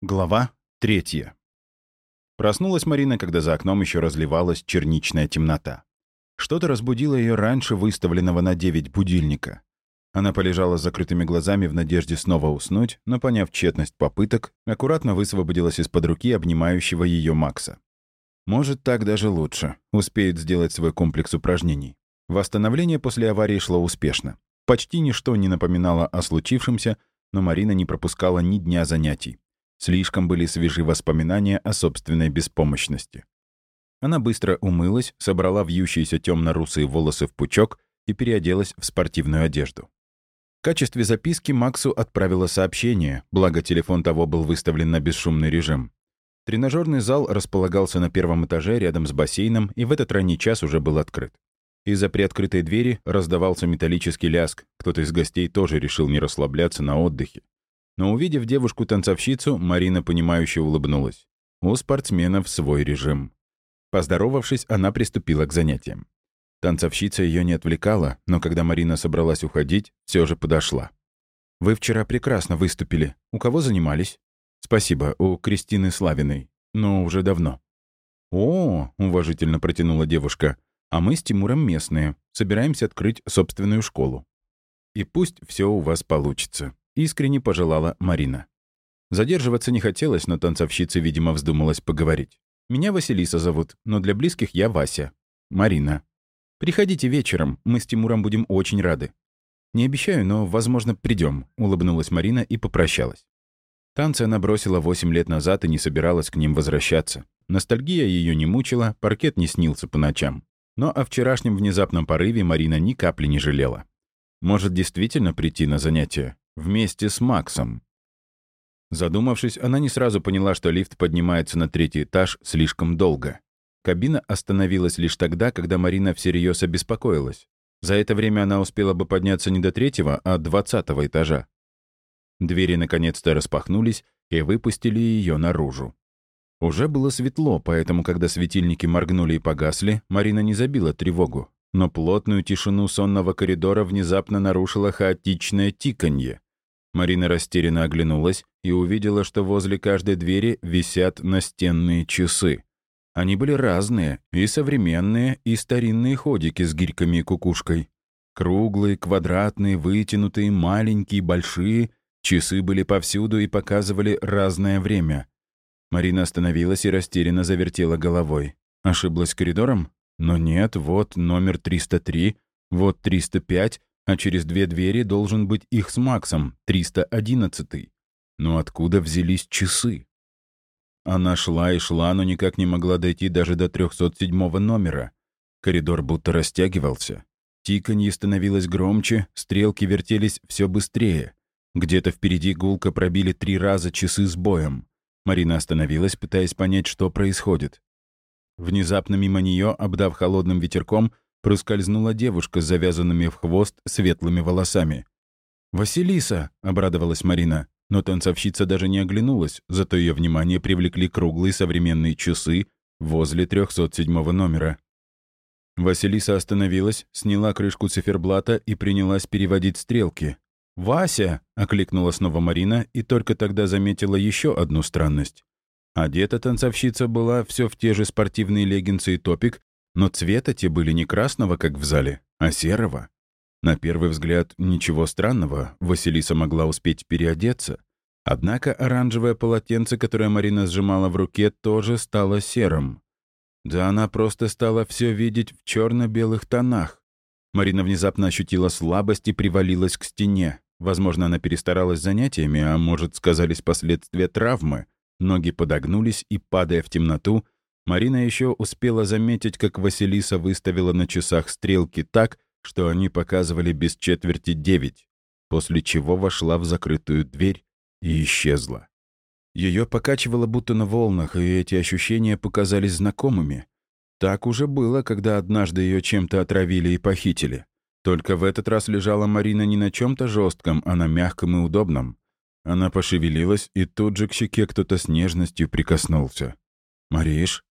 Глава третья. Проснулась Марина, когда за окном еще разливалась черничная темнота. Что-то разбудило ее раньше выставленного на 9 будильника. Она полежала с закрытыми глазами в надежде снова уснуть, но, поняв тщетность попыток, аккуратно высвободилась из-под руки обнимающего ее Макса. Может, так даже лучше. Успеет сделать свой комплекс упражнений. Восстановление после аварии шло успешно. Почти ничто не напоминало о случившемся, но Марина не пропускала ни дня занятий. Слишком были свежи воспоминания о собственной беспомощности. Она быстро умылась, собрала вьющиеся темно-русые волосы в пучок и переоделась в спортивную одежду. В качестве записки Максу отправила сообщение, благо телефон того был выставлен на бесшумный режим. Тренажерный зал располагался на первом этаже рядом с бассейном и в этот ранний час уже был открыт. Из-за приоткрытой двери раздавался металлический ляск. Кто-то из гостей тоже решил не расслабляться на отдыхе. Но увидев девушку-танцовщицу, Марина, понимающе улыбнулась. У спортсменов свой режим. Поздоровавшись, она приступила к занятиям. Танцовщица ее не отвлекала, но когда Марина собралась уходить, все же подошла. «Вы вчера прекрасно выступили. У кого занимались?» «Спасибо, у Кристины Славиной. Но уже давно». «О, — уважительно протянула девушка, — а мы с Тимуром местные. Собираемся открыть собственную школу. И пусть все у вас получится искренне пожелала Марина. Задерживаться не хотелось, но танцовщица, видимо, вздумалась поговорить. «Меня Василиса зовут, но для близких я Вася. Марина. Приходите вечером, мы с Тимуром будем очень рады». «Не обещаю, но, возможно, придем», — улыбнулась Марина и попрощалась. Танцы она бросила 8 лет назад и не собиралась к ним возвращаться. Ностальгия ее не мучила, паркет не снился по ночам. Но о вчерашнем внезапном порыве Марина ни капли не жалела. Может, действительно прийти на занятия? Вместе с Максом. Задумавшись, она не сразу поняла, что лифт поднимается на третий этаж слишком долго. Кабина остановилась лишь тогда, когда Марина всерьез обеспокоилась. За это время она успела бы подняться не до третьего, а двадцатого этажа. Двери наконец-то распахнулись и выпустили ее наружу. Уже было светло, поэтому, когда светильники моргнули и погасли, Марина не забила тревогу. Но плотную тишину сонного коридора внезапно нарушило хаотичное тиканье. Марина растерянно оглянулась и увидела, что возле каждой двери висят настенные часы. Они были разные, и современные, и старинные ходики с гирьками и кукушкой. Круглые, квадратные, вытянутые, маленькие, большие. Часы были повсюду и показывали разное время. Марина остановилась и растерянно завертела головой. Ошиблась коридором? Но нет, вот номер 303, вот 305, а через две двери должен быть их с Максом, 311. Но откуда взялись часы? Она шла и шла, но никак не могла дойти даже до 307 номера. Коридор будто растягивался. Тиканье становилось громче, стрелки вертелись все быстрее. Где-то впереди гулко пробили три раза часы с боем. Марина остановилась, пытаясь понять, что происходит. Внезапно мимо нее, обдав холодным ветерком, проскользнула девушка с завязанными в хвост светлыми волосами. «Василиса!» — обрадовалась Марина. Но танцовщица даже не оглянулась, зато ее внимание привлекли круглые современные часы возле 307 номера. Василиса остановилась, сняла крышку циферблата и принялась переводить стрелки. «Вася!» — окликнула снова Марина и только тогда заметила еще одну странность. Одета танцовщица была все в те же спортивные леггинсы и топик, но цвета те были не красного, как в зале, а серого. На первый взгляд, ничего странного, Василиса могла успеть переодеться. Однако оранжевое полотенце, которое Марина сжимала в руке, тоже стало серым. Да она просто стала все видеть в черно-белых тонах. Марина внезапно ощутила слабость и привалилась к стене. Возможно, она перестаралась занятиями, а может, сказались последствия травмы. Ноги подогнулись, и, падая в темноту, Марина еще успела заметить, как Василиса выставила на часах стрелки так, что они показывали без четверти девять, после чего вошла в закрытую дверь и исчезла. Ее покачивало будто на волнах, и эти ощущения показались знакомыми. Так уже было, когда однажды ее чем-то отравили и похитили. Только в этот раз лежала Марина не на чем-то жестком, а на мягком и удобном. Она пошевелилась, и тут же к щеке кто-то с нежностью прикоснулся. «Мариш?»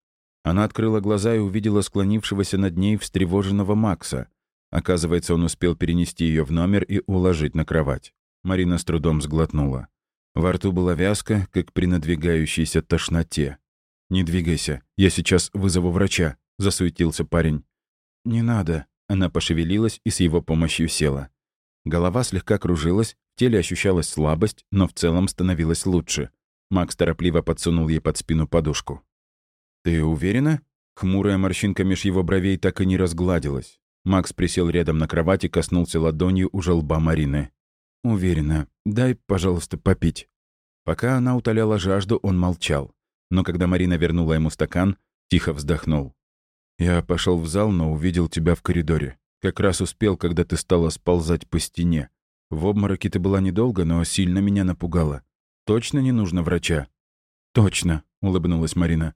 Она открыла глаза и увидела склонившегося над ней встревоженного Макса. Оказывается, он успел перенести ее в номер и уложить на кровать. Марина с трудом сглотнула. Во рту была вязка, как при надвигающейся тошноте. «Не двигайся, я сейчас вызову врача», — засуетился парень. «Не надо», — она пошевелилась и с его помощью села. Голова слегка кружилась, в теле ощущалась слабость, но в целом становилось лучше. Макс торопливо подсунул ей под спину подушку. «Ты уверена?» Хмурая морщинка меж его бровей так и не разгладилась. Макс присел рядом на кровати, коснулся ладонью уже лба Марины. «Уверена. Дай, пожалуйста, попить». Пока она утоляла жажду, он молчал. Но когда Марина вернула ему стакан, тихо вздохнул. «Я пошел в зал, но увидел тебя в коридоре. Как раз успел, когда ты стала сползать по стене. В обмороке ты была недолго, но сильно меня напугала. Точно не нужно врача?» «Точно», — улыбнулась Марина.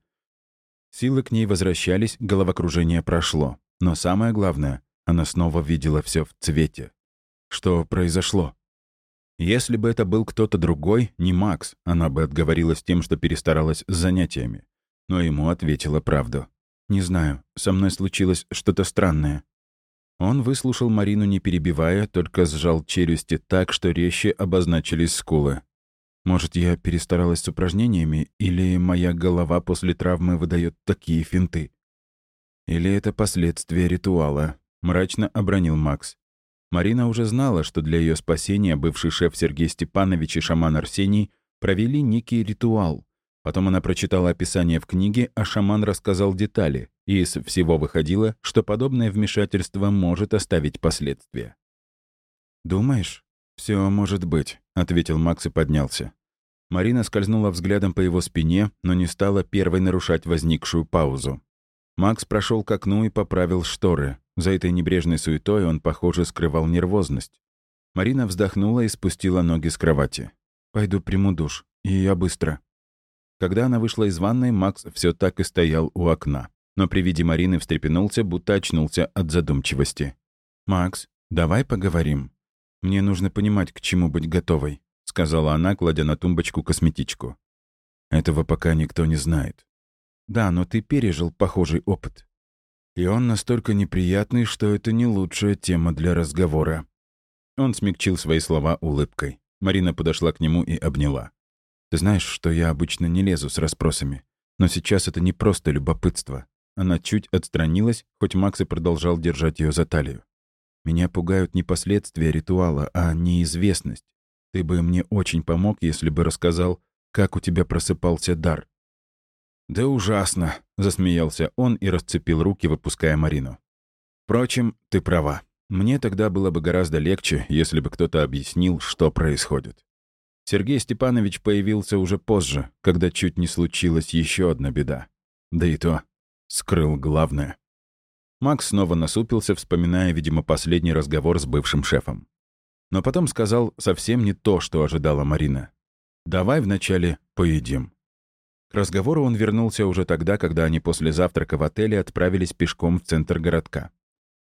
Силы к ней возвращались, головокружение прошло. Но самое главное, она снова видела все в цвете. Что произошло? Если бы это был кто-то другой, не Макс, она бы отговорилась тем, что перестаралась с занятиями. Но ему ответила правду. «Не знаю, со мной случилось что-то странное». Он выслушал Марину, не перебивая, только сжал челюсти так, что резче обозначились скулы. Может, я перестаралась с упражнениями, или моя голова после травмы выдает такие финты? Или это последствия ритуала? Мрачно обронил Макс. Марина уже знала, что для ее спасения бывший шеф Сергей Степанович и шаман Арсений провели некий ритуал. Потом она прочитала описание в книге, а шаман рассказал детали, и из всего выходило, что подобное вмешательство может оставить последствия. «Думаешь?» «Все может быть», — ответил Макс и поднялся. Марина скользнула взглядом по его спине, но не стала первой нарушать возникшую паузу. Макс прошел к окну и поправил шторы. За этой небрежной суетой он, похоже, скрывал нервозность. Марина вздохнула и спустила ноги с кровати. «Пойду приму душ. И я быстро». Когда она вышла из ванной, Макс все так и стоял у окна. Но при виде Марины встрепенулся, будто очнулся от задумчивости. «Макс, давай поговорим». «Мне нужно понимать, к чему быть готовой», — сказала она, кладя на тумбочку косметичку. «Этого пока никто не знает». «Да, но ты пережил похожий опыт. И он настолько неприятный, что это не лучшая тема для разговора». Он смягчил свои слова улыбкой. Марина подошла к нему и обняла. «Ты знаешь, что я обычно не лезу с расспросами. Но сейчас это не просто любопытство». Она чуть отстранилась, хоть Макс и продолжал держать ее за талию. Меня пугают не последствия ритуала, а неизвестность. Ты бы мне очень помог, если бы рассказал, как у тебя просыпался дар». «Да ужасно», — засмеялся он и расцепил руки, выпуская Марину. «Впрочем, ты права. Мне тогда было бы гораздо легче, если бы кто-то объяснил, что происходит». Сергей Степанович появился уже позже, когда чуть не случилась еще одна беда. Да и то скрыл главное. Макс снова насупился, вспоминая, видимо, последний разговор с бывшим шефом. Но потом сказал совсем не то, что ожидала Марина. «Давай вначале поедим». К разговору он вернулся уже тогда, когда они после завтрака в отеле отправились пешком в центр городка.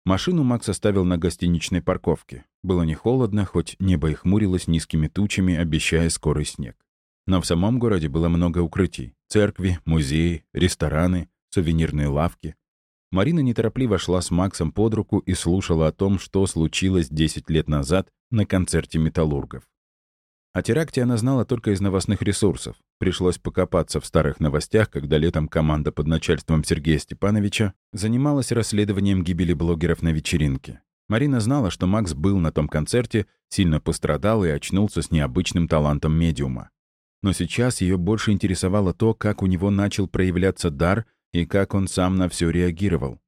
Машину Макс оставил на гостиничной парковке. Было не холодно, хоть небо и хмурилось низкими тучами, обещая скорый снег. Но в самом городе было много укрытий. Церкви, музеи, рестораны, сувенирные лавки. Марина неторопливо шла с Максом под руку и слушала о том, что случилось 10 лет назад на концерте металлургов. О теракте она знала только из новостных ресурсов. Пришлось покопаться в старых новостях, когда летом команда под начальством Сергея Степановича занималась расследованием гибели блогеров на вечеринке. Марина знала, что Макс был на том концерте, сильно пострадал и очнулся с необычным талантом медиума. Но сейчас ее больше интересовало то, как у него начал проявляться дар — и как он сам на все реагировал.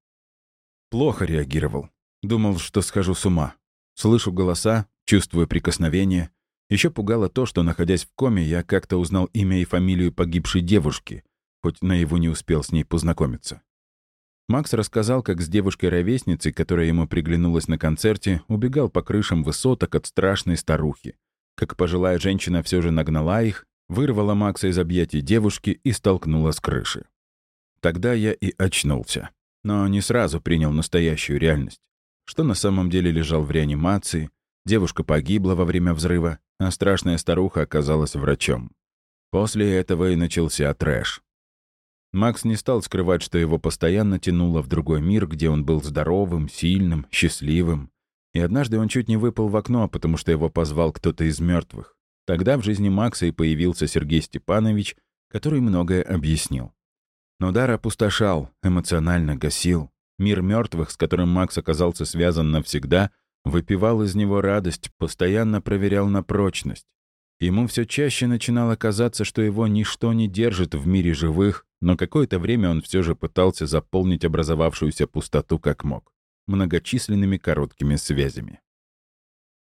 Плохо реагировал. Думал, что схожу с ума. Слышу голоса, чувствую прикосновение. Еще пугало то, что, находясь в коме, я как-то узнал имя и фамилию погибшей девушки, хоть наяву не успел с ней познакомиться. Макс рассказал, как с девушкой-ровесницей, которая ему приглянулась на концерте, убегал по крышам высоток от страшной старухи. Как пожилая женщина все же нагнала их, вырвала Макса из объятий девушки и столкнула с крыши. Тогда я и очнулся. Но не сразу принял настоящую реальность. Что на самом деле лежал в реанимации, девушка погибла во время взрыва, а страшная старуха оказалась врачом. После этого и начался трэш. Макс не стал скрывать, что его постоянно тянуло в другой мир, где он был здоровым, сильным, счастливым. И однажды он чуть не выпал в окно, потому что его позвал кто-то из мертвых. Тогда в жизни Макса и появился Сергей Степанович, который многое объяснил. Но дар опустошал, эмоционально гасил. Мир мертвых, с которым Макс оказался связан навсегда, выпивал из него радость, постоянно проверял на прочность. Ему все чаще начинало казаться, что его ничто не держит в мире живых, но какое-то время он все же пытался заполнить образовавшуюся пустоту как мог, многочисленными короткими связями.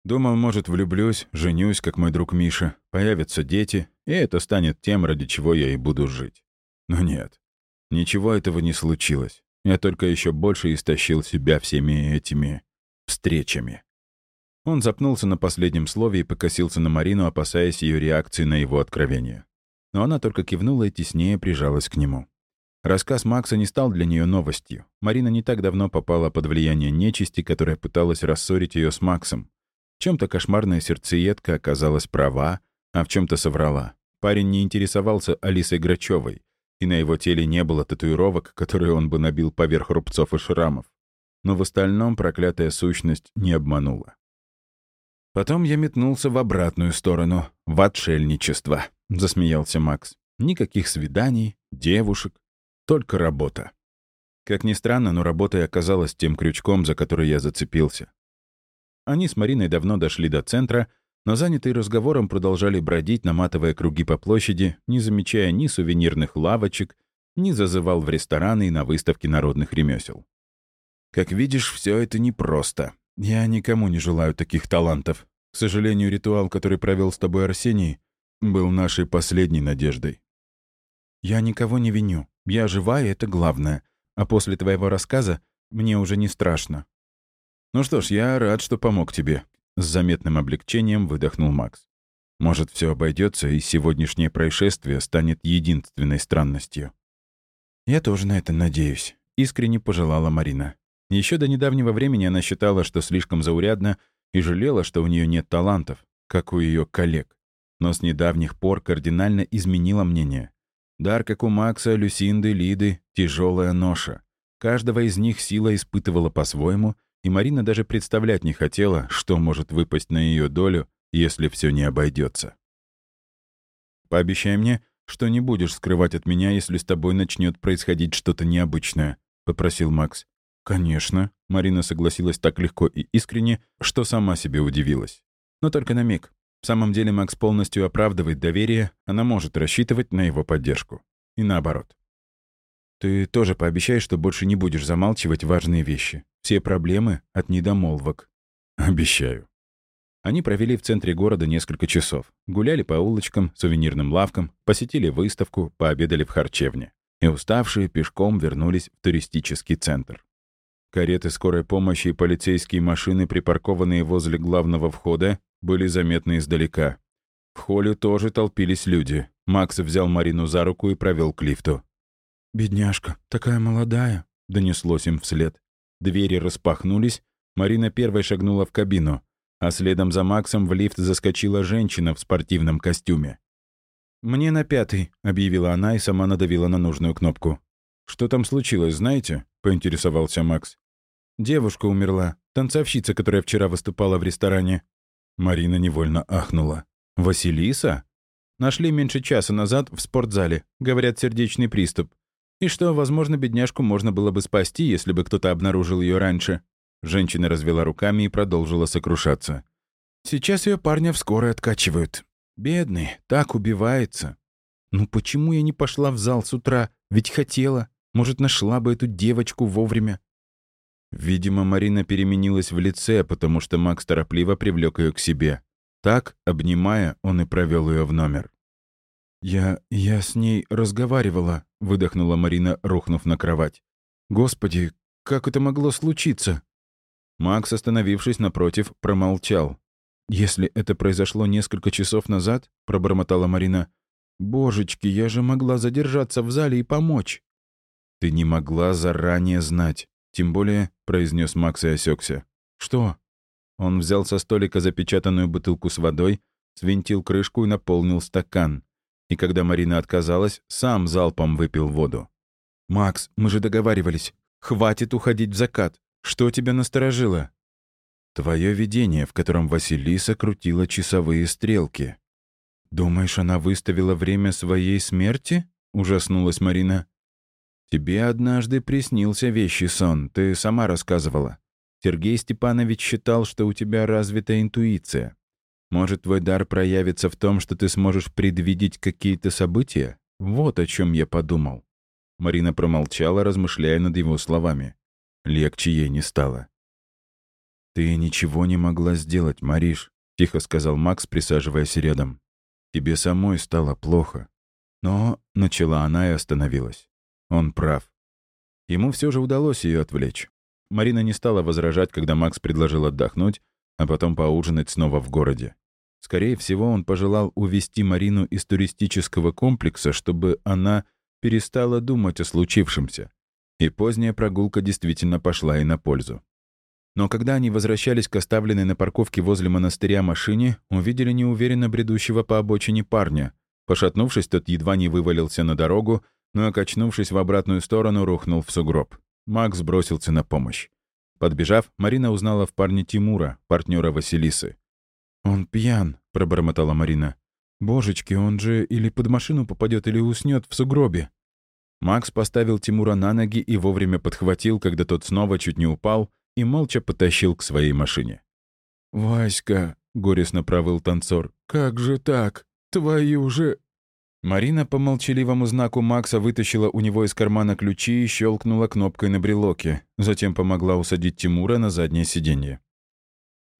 Думал, может, влюблюсь, женюсь, как мой друг Миша, появятся дети, и это станет тем, ради чего я и буду жить. Но нет, ничего этого не случилось. Я только еще больше истощил себя всеми этими встречами. Он запнулся на последнем слове и покосился на Марину, опасаясь ее реакции на его откровение. Но она только кивнула и теснее прижалась к нему. Рассказ Макса не стал для нее новостью. Марина не так давно попала под влияние нечисти, которая пыталась рассорить ее с Максом. В чем-то кошмарная сердцеедка оказалась права, а в чем-то соврала. Парень не интересовался Алисой Грачевой, и на его теле не было татуировок, которые он бы набил поверх рубцов и шрамов. Но в остальном проклятая сущность не обманула. Потом я метнулся в обратную сторону, в отшельничество, — засмеялся Макс. Никаких свиданий, девушек, только работа. Как ни странно, но работа и оказалась тем крючком, за который я зацепился. Они с Мариной давно дошли до центра, но занятые разговором продолжали бродить, наматывая круги по площади, не замечая ни сувенирных лавочек, ни зазывал в рестораны и на выставки народных ремесел. Как видишь, все это непросто. Я никому не желаю таких талантов. К сожалению, ритуал, который провел с тобой Арсений, был нашей последней надеждой. Я никого не виню. Я жива, и это главное. А после твоего рассказа мне уже не страшно. «Ну что ж, я рад, что помог тебе», — с заметным облегчением выдохнул Макс. «Может, все обойдется, и сегодняшнее происшествие станет единственной странностью». «Я тоже на это надеюсь», — искренне пожелала Марина. Еще до недавнего времени она считала, что слишком заурядна, и жалела, что у нее нет талантов, как у ее коллег. Но с недавних пор кардинально изменила мнение. Дар, как у Макса, Люсинды, Лиды, тяжелая ноша. Каждого из них сила испытывала по-своему, и Марина даже представлять не хотела, что может выпасть на ее долю, если все не обойдется. «Пообещай мне, что не будешь скрывать от меня, если с тобой начнет происходить что-то необычное», — попросил Макс. «Конечно», — Марина согласилась так легко и искренне, что сама себе удивилась. Но только на миг. В самом деле Макс полностью оправдывает доверие, она может рассчитывать на его поддержку. И наоборот. «Ты тоже пообещай, что больше не будешь замалчивать важные вещи. Все проблемы от недомолвок. Обещаю. Они провели в центре города несколько часов. Гуляли по улочкам, сувенирным лавкам, посетили выставку, пообедали в харчевне. И уставшие пешком вернулись в туристический центр. Кареты скорой помощи и полицейские машины, припаркованные возле главного входа, были заметны издалека. В холле тоже толпились люди. Макс взял Марину за руку и провел к лифту. «Бедняжка, такая молодая», — донеслось им вслед. Двери распахнулись, Марина первой шагнула в кабину, а следом за Максом в лифт заскочила женщина в спортивном костюме. «Мне на пятый», — объявила она и сама надавила на нужную кнопку. «Что там случилось, знаете?» — поинтересовался Макс. «Девушка умерла, танцовщица, которая вчера выступала в ресторане». Марина невольно ахнула. «Василиса?» «Нашли меньше часа назад в спортзале. Говорят, сердечный приступ. И что, возможно, бедняжку можно было бы спасти, если бы кто-то обнаружил ее раньше. Женщина развела руками и продолжила сокрушаться. Сейчас ее парня в скорой откачивают. Бедный, так убивается. Ну почему я не пошла в зал с утра? Ведь хотела. Может, нашла бы эту девочку вовремя. Видимо, Марина переменилась в лице, потому что Макс торопливо привлек ее к себе. Так, обнимая, он и провел ее в номер. «Я... я с ней разговаривала», — выдохнула Марина, рухнув на кровать. «Господи, как это могло случиться?» Макс, остановившись напротив, промолчал. «Если это произошло несколько часов назад», — пробормотала Марина, «божечки, я же могла задержаться в зале и помочь». «Ты не могла заранее знать. Тем более», — произнес Макс и осекся. «Что?» Он взял со столика запечатанную бутылку с водой, свинтил крышку и наполнил стакан и когда Марина отказалась, сам залпом выпил воду. «Макс, мы же договаривались. Хватит уходить в закат. Что тебя насторожило?» «Твое видение, в котором Василиса крутила часовые стрелки», «Думаешь, она выставила время своей смерти?» — ужаснулась Марина. «Тебе однажды приснился вещий сон, ты сама рассказывала. Сергей Степанович считал, что у тебя развита интуиция. Может, твой дар проявится в том, что ты сможешь предвидеть какие-то события? Вот о чем я подумал». Марина промолчала, размышляя над его словами. Легче ей не стало. «Ты ничего не могла сделать, Мариш», — тихо сказал Макс, присаживаясь рядом. «Тебе самой стало плохо». Но начала она и остановилась. Он прав. Ему все же удалось ее отвлечь. Марина не стала возражать, когда Макс предложил отдохнуть, а потом поужинать снова в городе. Скорее всего, он пожелал увести Марину из туристического комплекса, чтобы она перестала думать о случившемся. И поздняя прогулка действительно пошла и на пользу. Но когда они возвращались к оставленной на парковке возле монастыря машине, увидели неуверенно бредущего по обочине парня. Пошатнувшись, тот едва не вывалился на дорогу, но, окачнувшись в обратную сторону, рухнул в сугроб. Макс бросился на помощь. Подбежав, Марина узнала в парне Тимура, партнера Василисы. «Он пьян», — пробормотала Марина. «Божечки, он же или под машину попадет, или уснет в сугробе». Макс поставил Тимура на ноги и вовремя подхватил, когда тот снова чуть не упал, и молча потащил к своей машине. «Васька», — горестно провыл танцор, — «как же так? Твою же...» Марина по молчаливому знаку Макса вытащила у него из кармана ключи и щелкнула кнопкой на брелоке. Затем помогла усадить Тимура на заднее сиденье.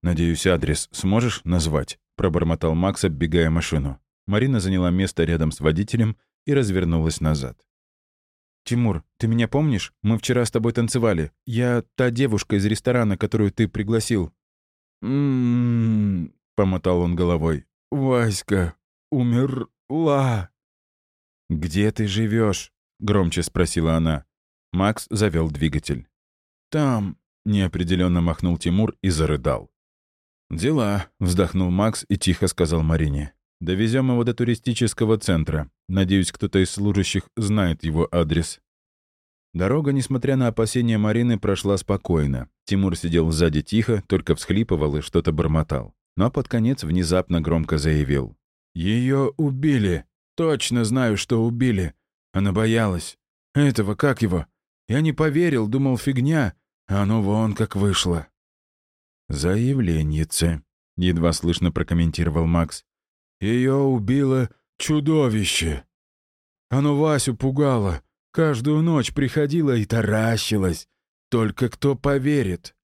«Надеюсь, адрес сможешь назвать?» — пробормотал Макс, оббегая машину. Марина заняла место рядом с водителем и развернулась назад. «Тимур, ты меня помнишь? Мы вчера с тобой танцевали. Я та девушка из ресторана, которую ты пригласил». «М-м-м», помотал он головой. «Васька умерла». «Где ты живешь? громче спросила она. Макс завел двигатель. «Там», — неопределенно махнул Тимур и зарыдал. «Дела», — вздохнул Макс и тихо сказал Марине. Довезем его до туристического центра. Надеюсь, кто-то из служащих знает его адрес». Дорога, несмотря на опасения Марины, прошла спокойно. Тимур сидел сзади тихо, только всхлипывал и что-то бормотал. Но под конец внезапно громко заявил. «Ее убили. Точно знаю, что убили. Она боялась. Этого как его? Я не поверил, думал, фигня. А оно вон как вышло». «Заявленнице», — едва слышно прокомментировал Макс. Ее убило чудовище. Оно Васю пугало. Каждую ночь приходило и таращилось. Только кто поверит?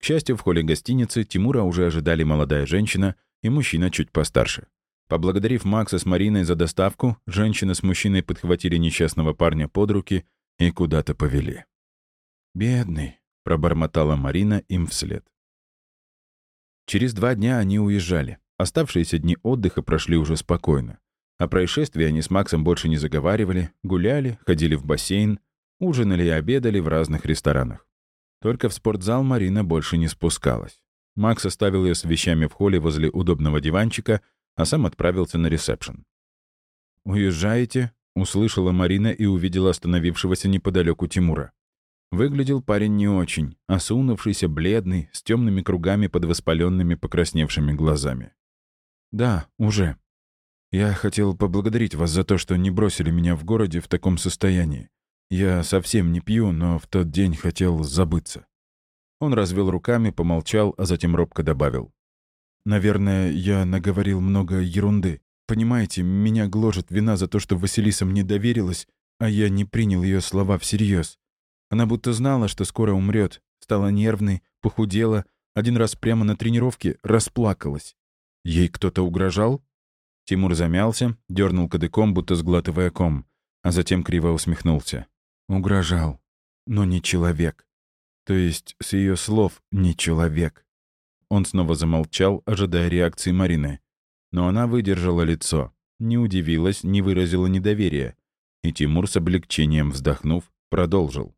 К счастью, в холле гостиницы Тимура уже ожидали молодая женщина и мужчина чуть постарше. Поблагодарив Макса с Мариной за доставку, женщина с мужчиной подхватили несчастного парня под руки и куда-то повели. «Бедный», — пробормотала Марина им вслед. Через два дня они уезжали. Оставшиеся дни отдыха прошли уже спокойно. О происшествии они с Максом больше не заговаривали, гуляли, ходили в бассейн, ужинали и обедали в разных ресторанах. Только в спортзал Марина больше не спускалась. Макс оставил ее с вещами в холле возле удобного диванчика, а сам отправился на ресепшн. «Уезжаете?» — услышала Марина и увидела остановившегося неподалеку Тимура. Выглядел парень не очень, осунувшийся, бледный, с темными кругами под воспаленными покрасневшими глазами. «Да, уже. Я хотел поблагодарить вас за то, что не бросили меня в городе в таком состоянии. Я совсем не пью, но в тот день хотел забыться». Он развел руками, помолчал, а затем робко добавил. «Наверное, я наговорил много ерунды. Понимаете, меня гложет вина за то, что Василиса мне доверилась, а я не принял ее слова всерьез. Она будто знала, что скоро умрет, стала нервной, похудела, один раз прямо на тренировке расплакалась. Ей кто-то угрожал? Тимур замялся, дернул кадыком, будто сглатывая ком, а затем криво усмехнулся. Угрожал, но не человек. То есть, с ее слов, не человек. Он снова замолчал, ожидая реакции Марины. Но она выдержала лицо, не удивилась, не выразила недоверия. И Тимур с облегчением вздохнув, продолжил.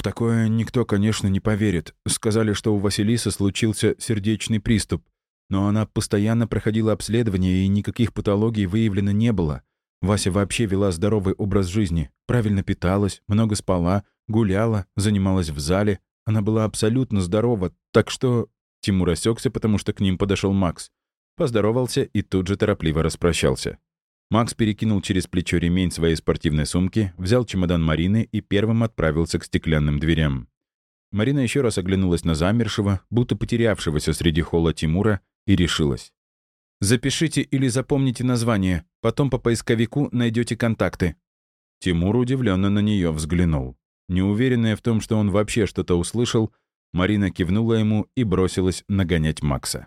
В такое никто, конечно, не поверит. Сказали, что у Василисы случился сердечный приступ. Но она постоянно проходила обследование, и никаких патологий выявлено не было. Вася вообще вела здоровый образ жизни, правильно питалась, много спала, гуляла, занималась в зале. Она была абсолютно здорова, так что... Тимур осекся, потому что к ним подошел Макс. поздоровался и тут же торопливо распрощался. Макс перекинул через плечо ремень своей спортивной сумки, взял чемодан Марины и первым отправился к стеклянным дверям. Марина еще раз оглянулась на замершего, будто потерявшегося среди холла Тимура, и решилась. «Запишите или запомните название, потом по поисковику найдете контакты». Тимур удивленно на нее взглянул. Неуверенная в том, что он вообще что-то услышал, Марина кивнула ему и бросилась нагонять Макса.